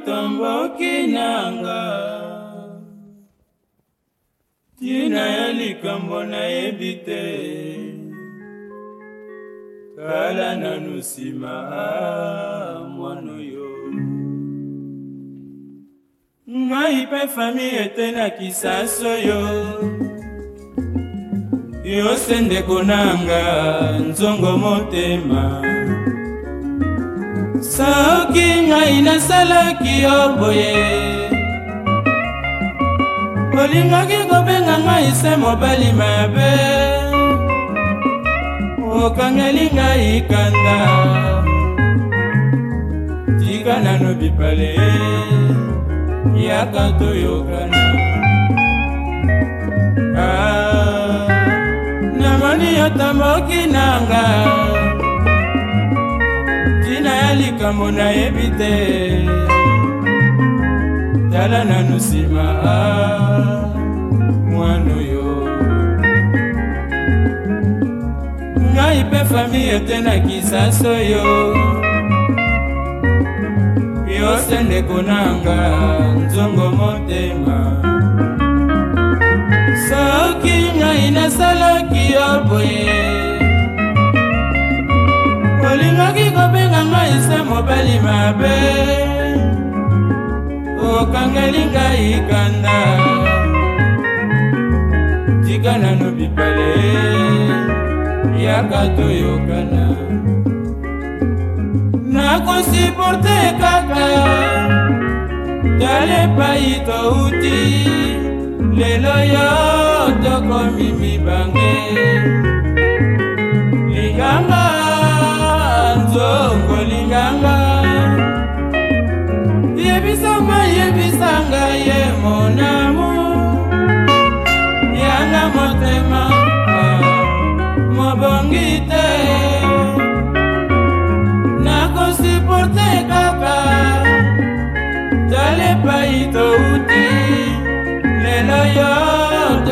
otomboki nanga ntina ya likambo nayebi te tala nanu nsima ah, mwana oyo ngai mpe fami ete na kisasa yo yose ndeko nanga nzongo motema soki ngai nasalaki yo boye olingaki kobenga ngai se mobali mabe okangeli ngai kanda tika nano bipale yaka toyokana ah, namoni yo tamboki nanga ya likambo nayebi te tala nanu nsima mwana oyo ngai mpe famiye te na kisaso yo yose ndeko nanga nzongo motema soki ngai nasalaki yo boye mobali mabe okangeli ngai kanda tika nano bibale yaka toyokana nakosuporte kaka tala epai touti lelo yo tokomi mibange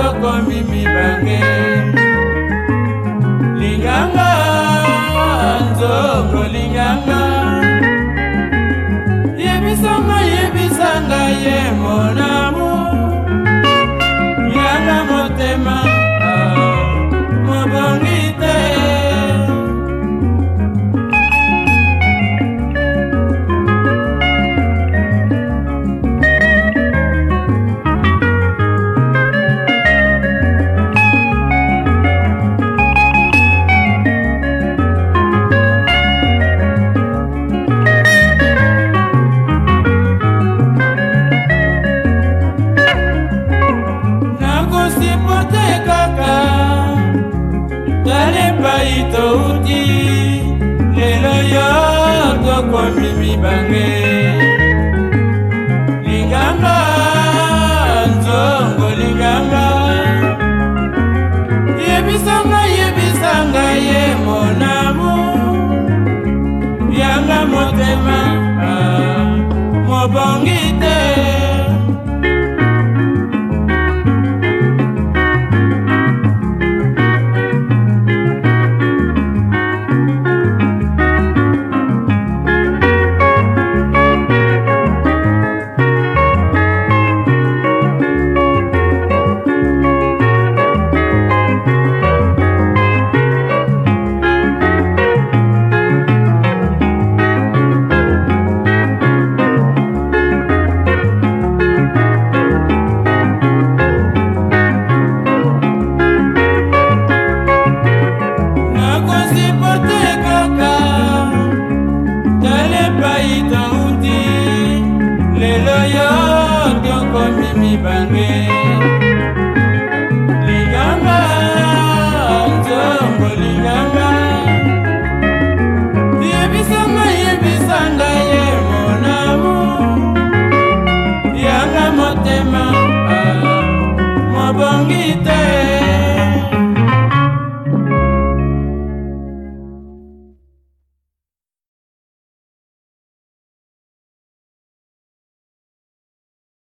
nakomi mibange linganga nzongo linganga yebisanga yebisanga ye mona ngai touti lelo yo tokomi mibange even